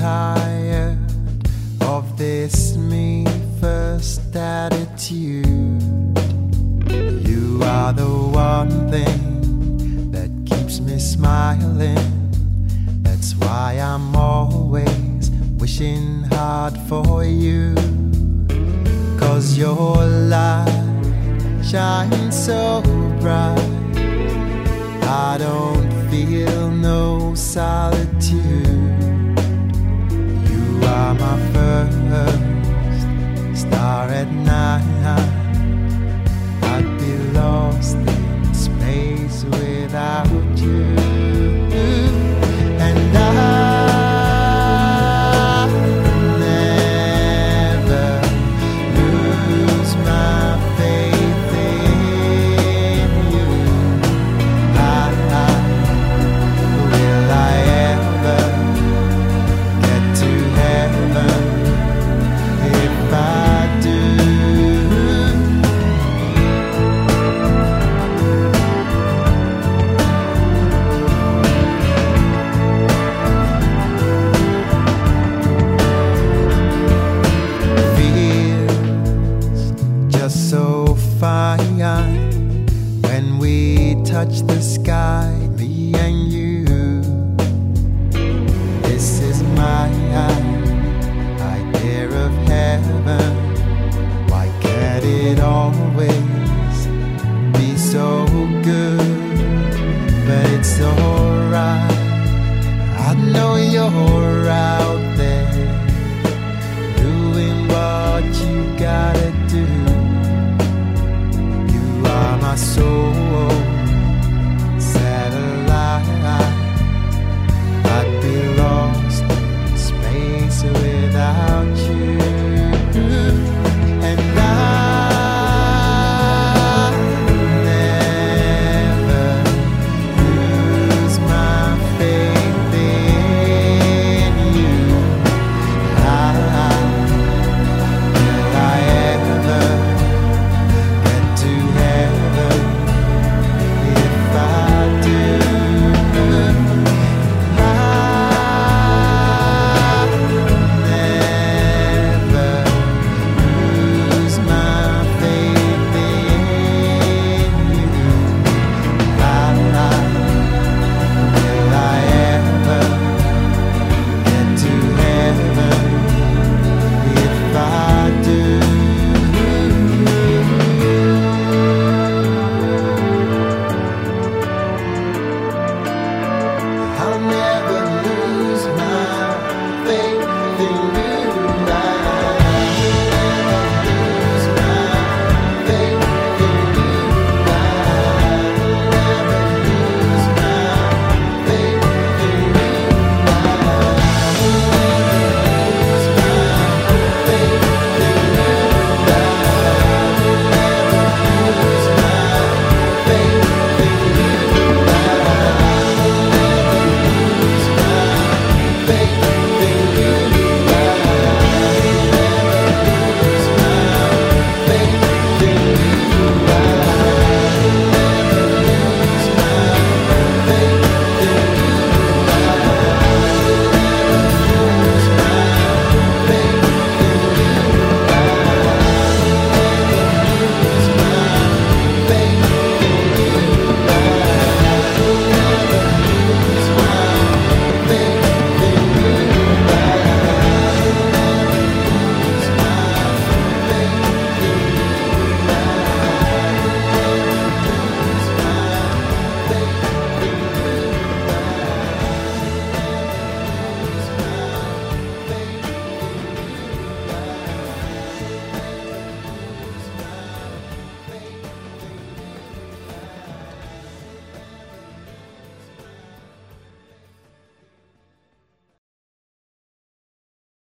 tired of this me first attitude. You are the one thing that keeps me smiling. That's why I'm always wishing hard for you. Cause your light shines so bright. I don't feel no solitude. so fine when we touch the sky, me and you. This is my idea of heaven. Why can't it always be so good? But it's alright, I know you're out there. so